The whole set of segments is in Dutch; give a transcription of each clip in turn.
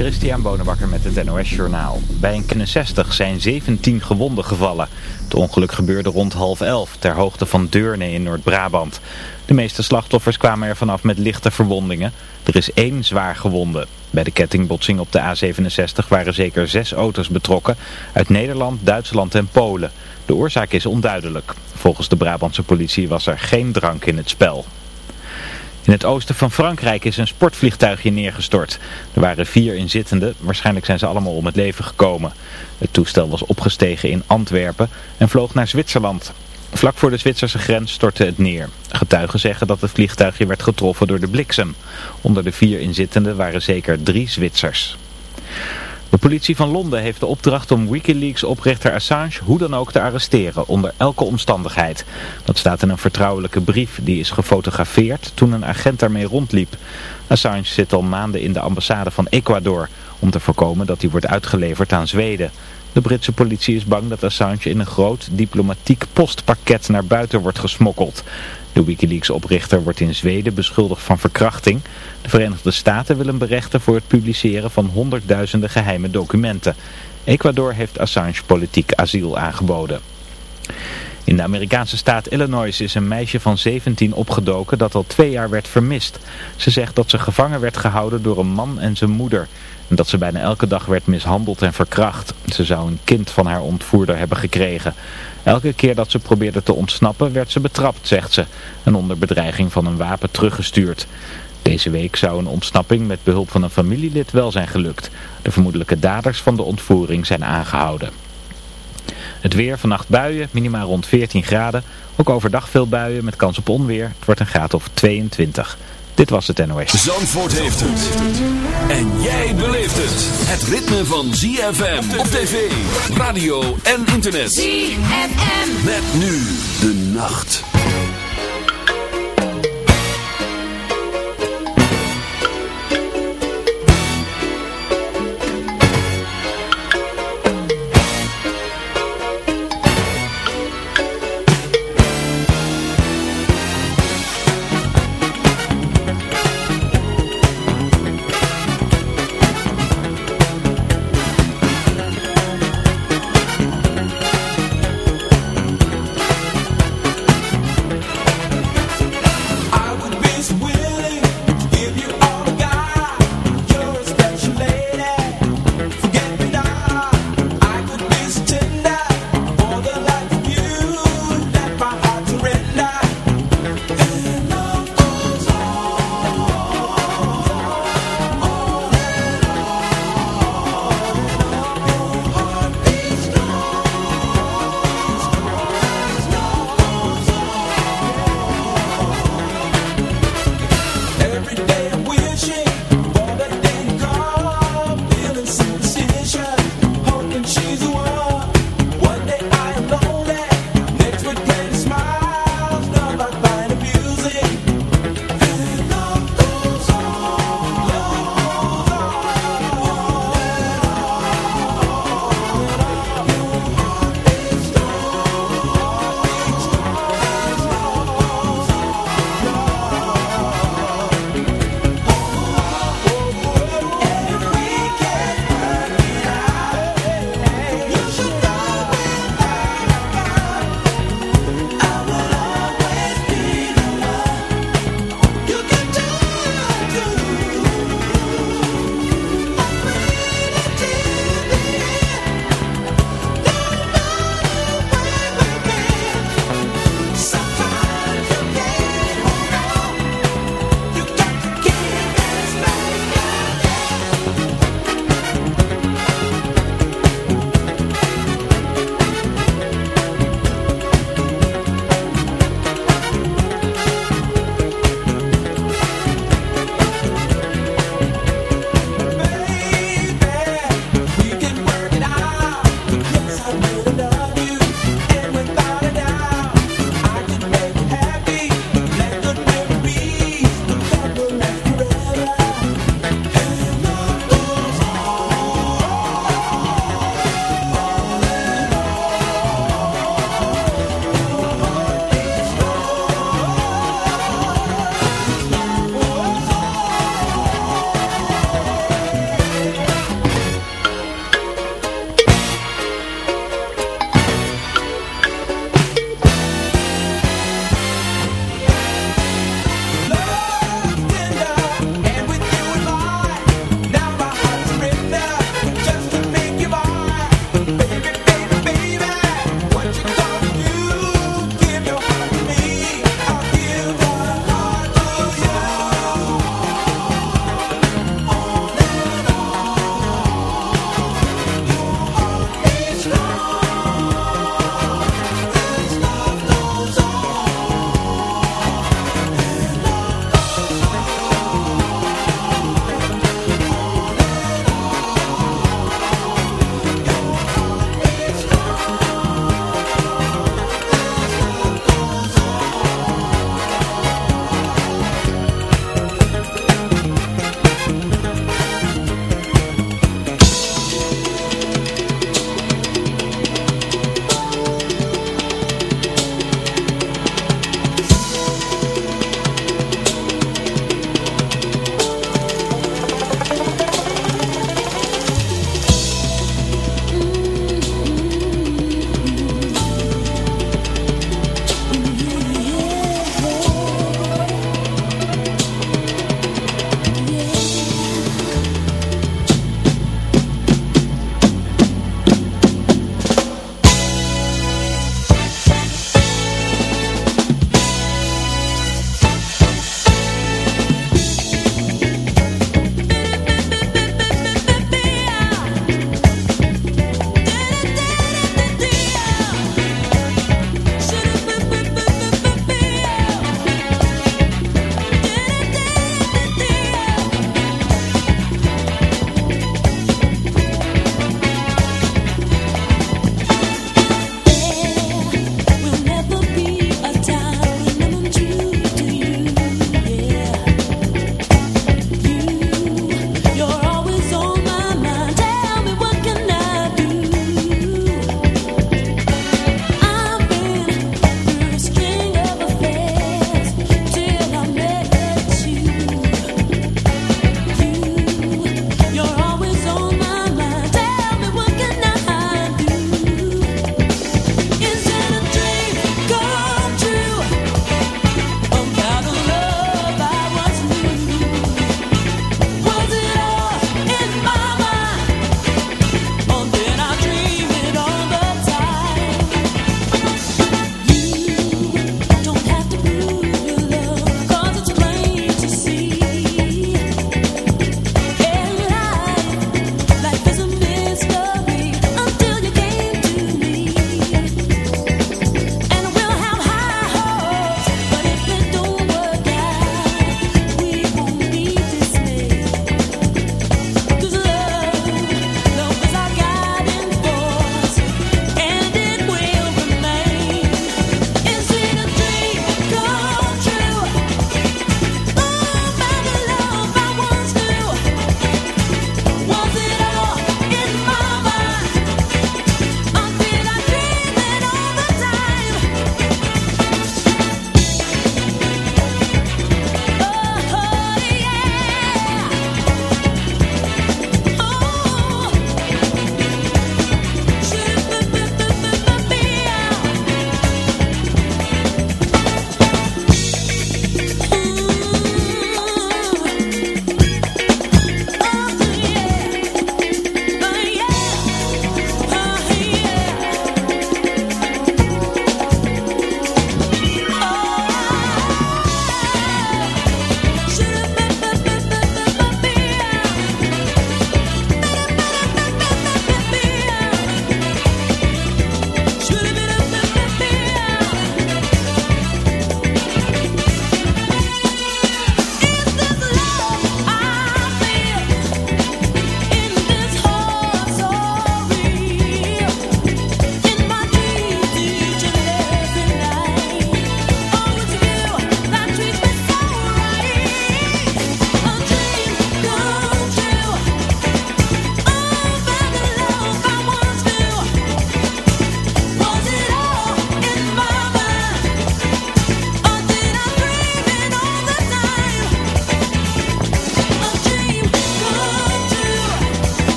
Christian Bonenbakker met het NOS Journaal. Bij een Knesestig zijn 17 gewonden gevallen. Het ongeluk gebeurde rond half elf ter hoogte van Deurne in Noord-Brabant. De meeste slachtoffers kwamen er vanaf met lichte verwondingen. Er is één zwaar gewonde. Bij de kettingbotsing op de A67 waren zeker zes auto's betrokken uit Nederland, Duitsland en Polen. De oorzaak is onduidelijk. Volgens de Brabantse politie was er geen drank in het spel. In het oosten van Frankrijk is een sportvliegtuigje neergestort. Er waren vier inzittenden, waarschijnlijk zijn ze allemaal om het leven gekomen. Het toestel was opgestegen in Antwerpen en vloog naar Zwitserland. Vlak voor de Zwitserse grens stortte het neer. Getuigen zeggen dat het vliegtuigje werd getroffen door de bliksem. Onder de vier inzittenden waren zeker drie Zwitsers. De politie van Londen heeft de opdracht om Wikileaks-oprichter Assange hoe dan ook te arresteren, onder elke omstandigheid. Dat staat in een vertrouwelijke brief die is gefotografeerd toen een agent daarmee rondliep. Assange zit al maanden in de ambassade van Ecuador om te voorkomen dat hij wordt uitgeleverd aan Zweden. De Britse politie is bang dat Assange in een groot diplomatiek postpakket naar buiten wordt gesmokkeld. De Wikileaks-oprichter wordt in Zweden beschuldigd van verkrachting. De Verenigde Staten willen berechten voor het publiceren van honderdduizenden geheime documenten. Ecuador heeft Assange politiek asiel aangeboden. In de Amerikaanse staat Illinois is een meisje van 17 opgedoken dat al twee jaar werd vermist. Ze zegt dat ze gevangen werd gehouden door een man en zijn moeder. En dat ze bijna elke dag werd mishandeld en verkracht. Ze zou een kind van haar ontvoerder hebben gekregen. Elke keer dat ze probeerde te ontsnappen werd ze betrapt, zegt ze. En onder bedreiging van een wapen teruggestuurd. Deze week zou een ontsnapping met behulp van een familielid wel zijn gelukt. De vermoedelijke daders van de ontvoering zijn aangehouden. Het weer, vannacht buien, minimaal rond 14 graden. Ook overdag veel buien met kans op onweer. Het wordt een graad of 22. Dit was het NOS. Zandvoort heeft het. En jij beleeft het. Het ritme van ZFM op tv, radio en internet. ZFM. Met nu de nacht.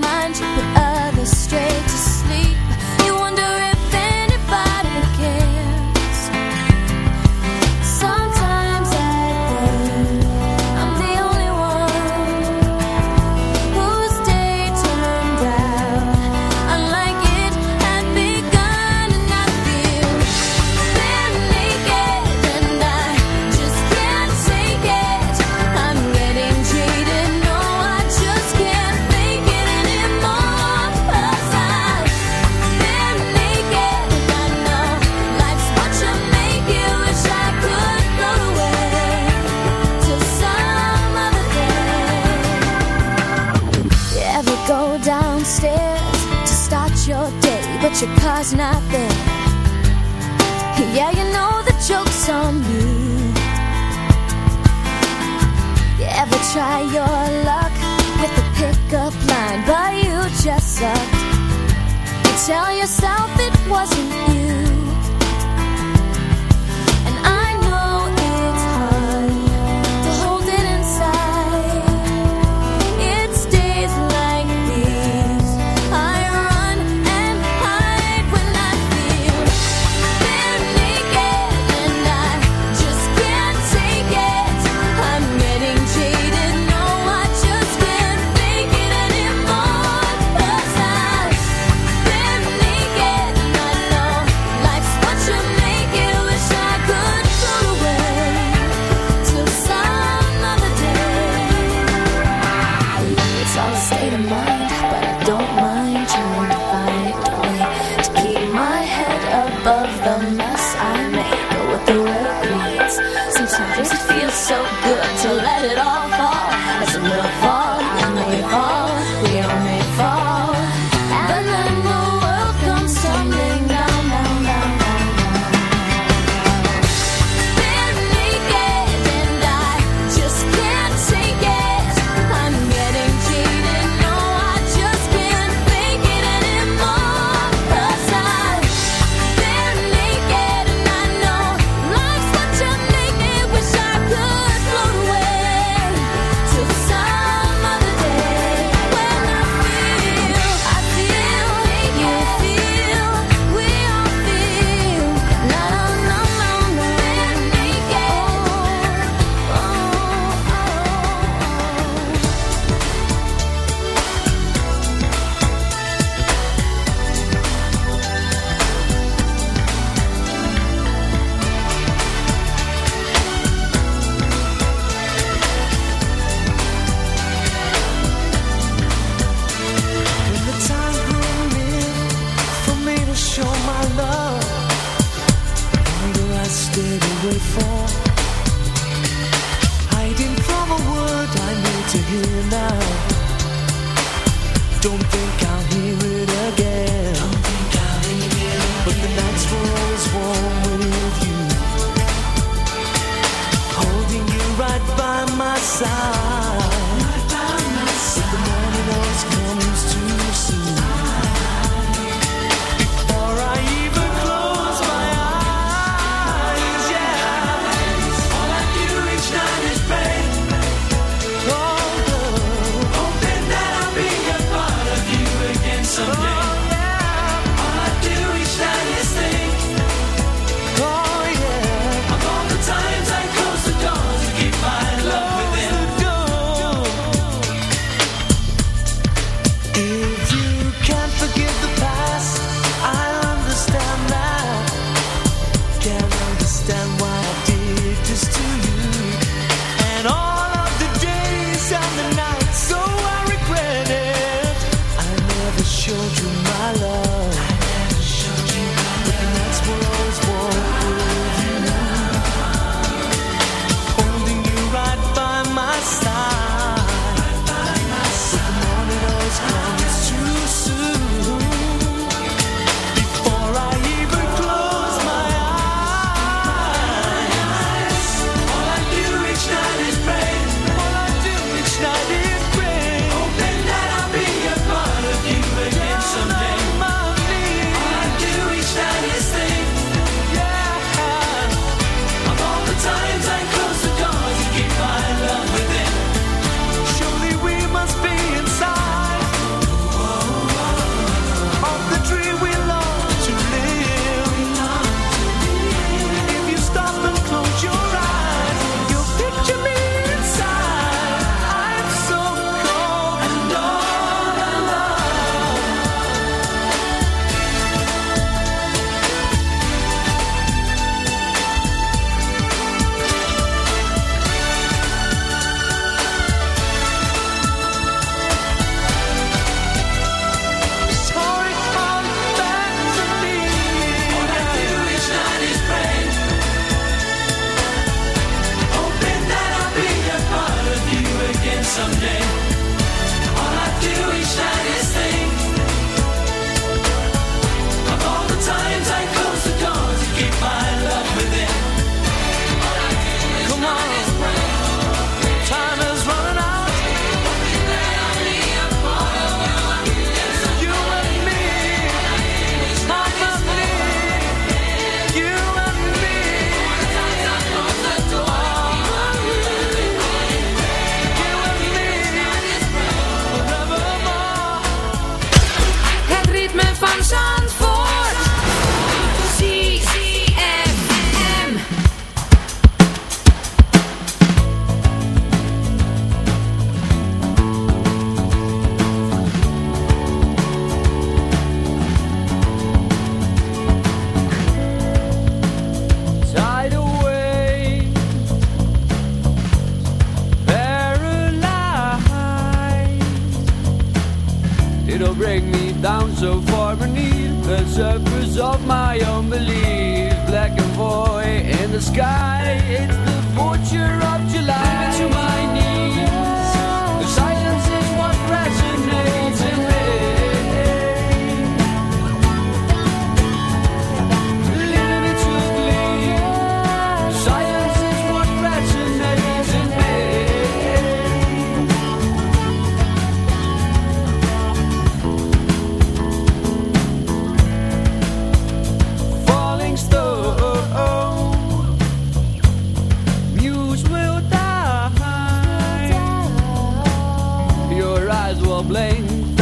mind, you put others straight to sleep. You wonder. your car's not there. Yeah, you know the joke's on me. You ever try your luck with a pickup line, but you just sucked. You tell yourself it wasn't Sometimes it feels so good to let it all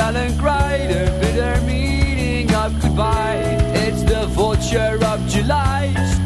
silent cry, a bitter meaning of goodbye. It's the vulture of July.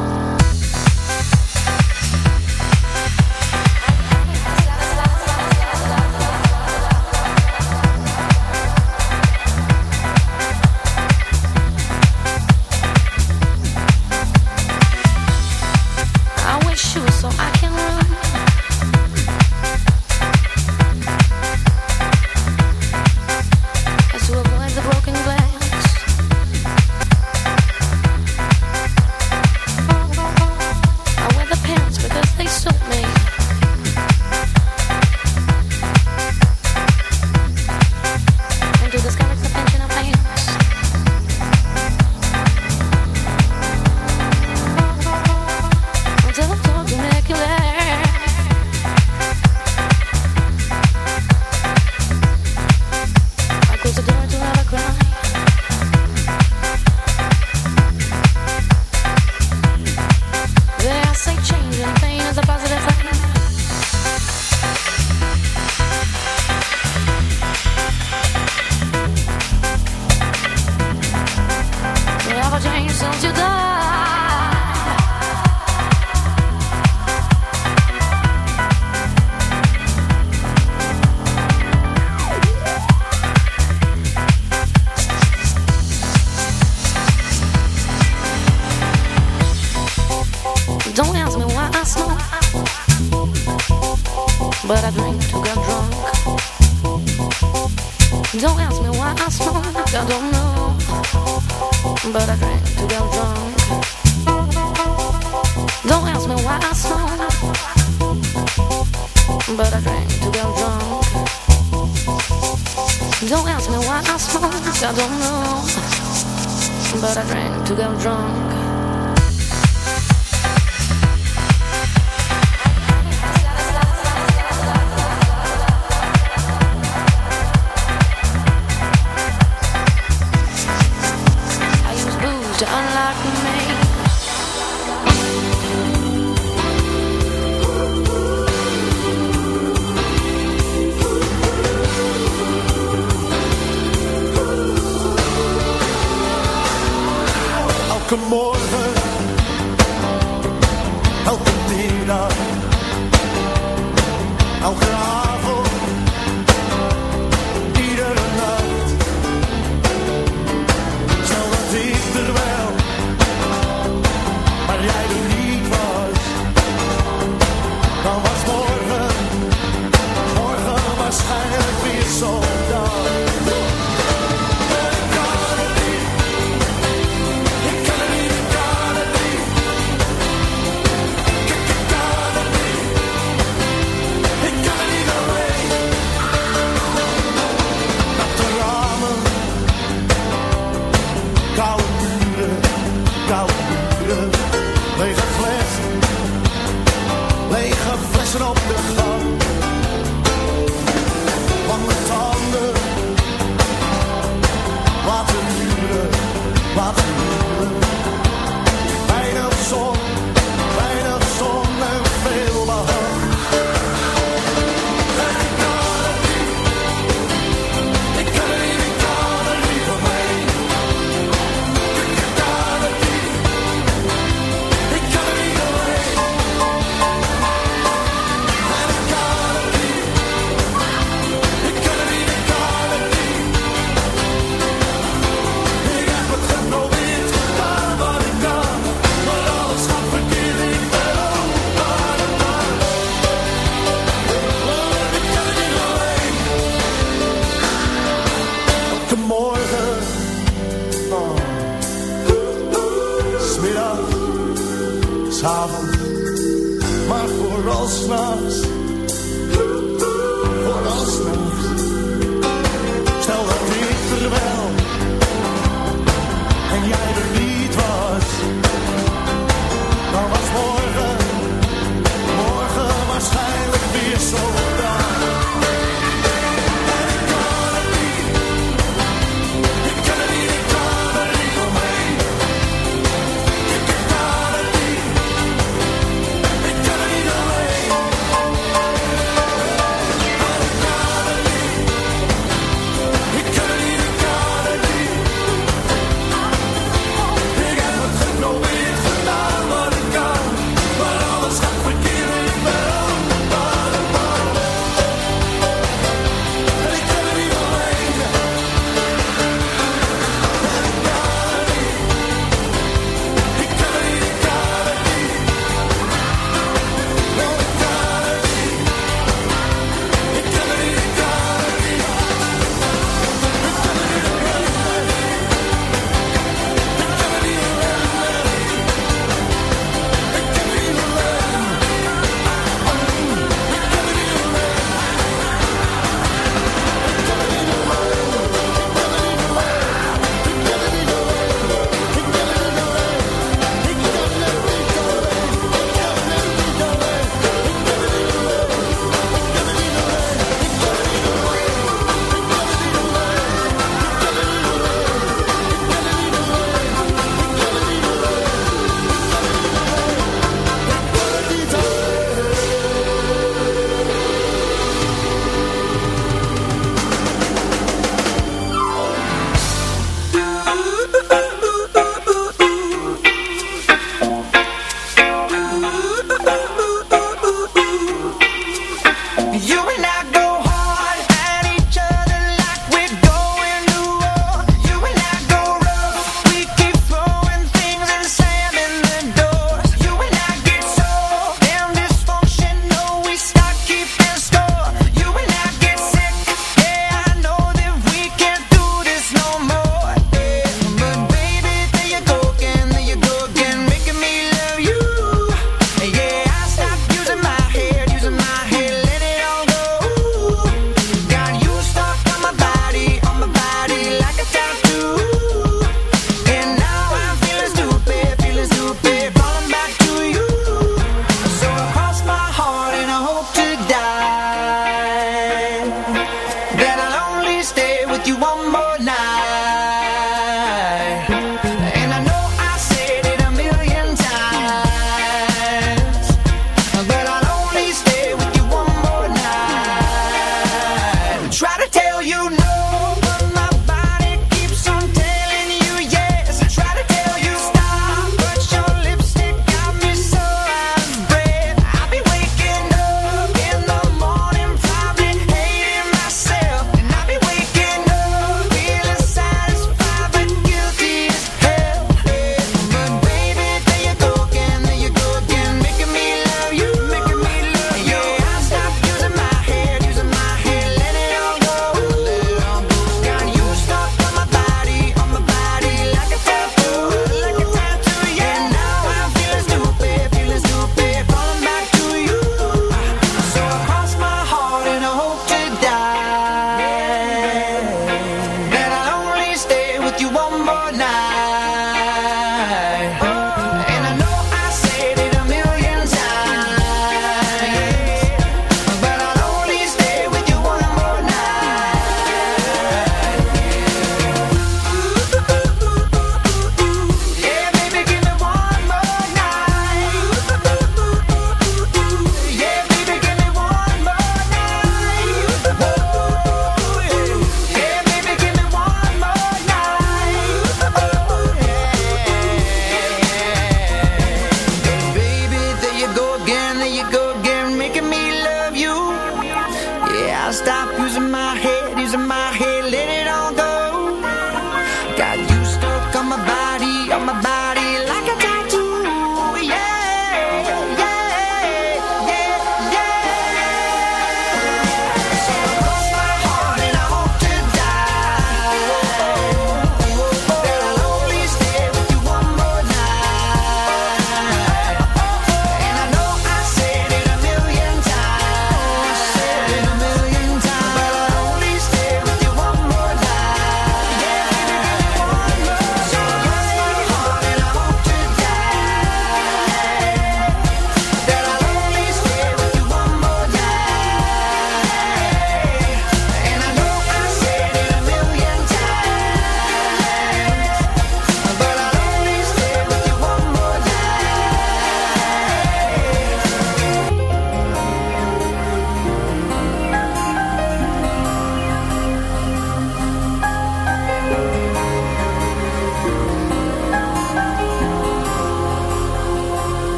but I drank to get drunk. Don't ask me why I smoke; I don't know, but I drank to get drunk.